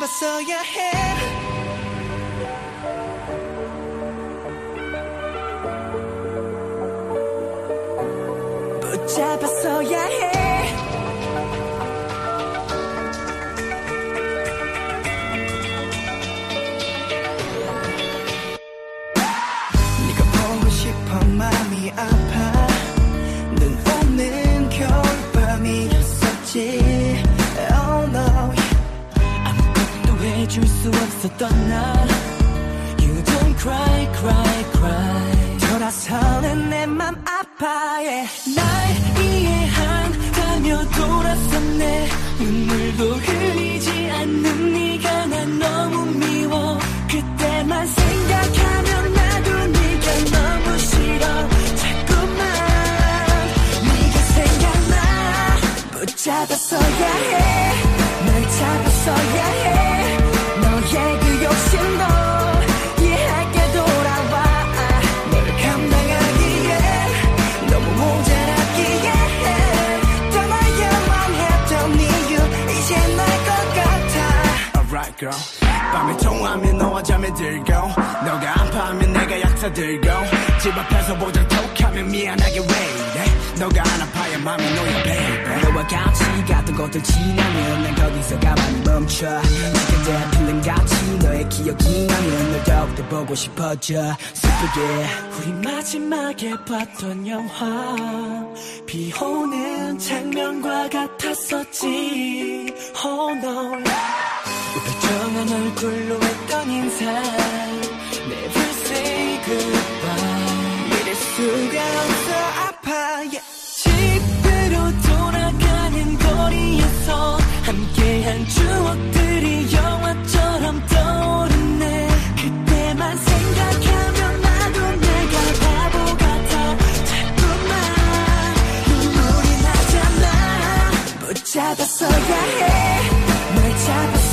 붙잡았어야 해. 붙잡았어야 해. 네가 보고 싶어 마음이 아파. 눈 오는 겨울밤이었었지 해줄 수 없었던 날. You don't cry cry cry. 돌아서는 내 맘 아파해. 날 이해한다며 돌아섰네. 눈물도 흘리지 않는 네가 난 너무 미워. 그때만 생각하면 나도 네가 너무 싫어. 자꾸만 네가 생각나. 붙잡았어야 해널 잡았어야 girl 밤에 통화하면 너와 잠에 들고. 너가 아파하면 내가 약사 들고. 집 앞에서 보자 톡하면 미안하게 왜 이래 너가 안 아파야 맘이 놓여 baby. 너와 같이 갔던 곳들 지나면 난 거기서 가만히 멈춰. 지금 필름 같이 너의 기억이 나면 널 더욱더 보고 싶어져. 슬프게 우리 마지막에 봤던 영화. 비 오는 장면과 같았었지. Oh no 불정한 얼굴로 했던 인사. Never say goodbye. 믿을 수가 없어 아파 yeah. 집으로 돌아가는 거리에서 함께한 추억들이 영화처럼 떠오르네. 그때만 생각하면 나도 내가 바보 같아. 자꾸만 눈물이 나잖아. 붙잡았어야 해널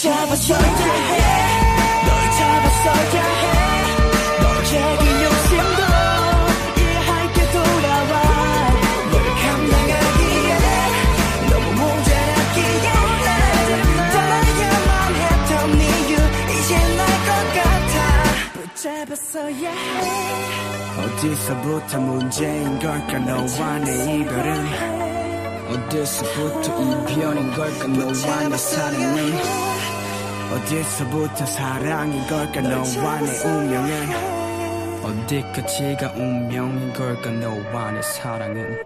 잡았어야 해 널 잡았어야 해. 너의 그 욕심도 이해할게 돌아와. 널 감당하기에 너무 모자랐기에 떠나야만 했던 이유 이제 날것 같아. 붙잡았어야 해 어디서부터 문제인 걸까? 너와 내 이별은 어디서부터 이별인 걸까? 너와 내 사랑은 어디서부터 사랑인 걸까? 너와 내 운명은 어디까지가 운명인 걸까? 너와 내 사랑은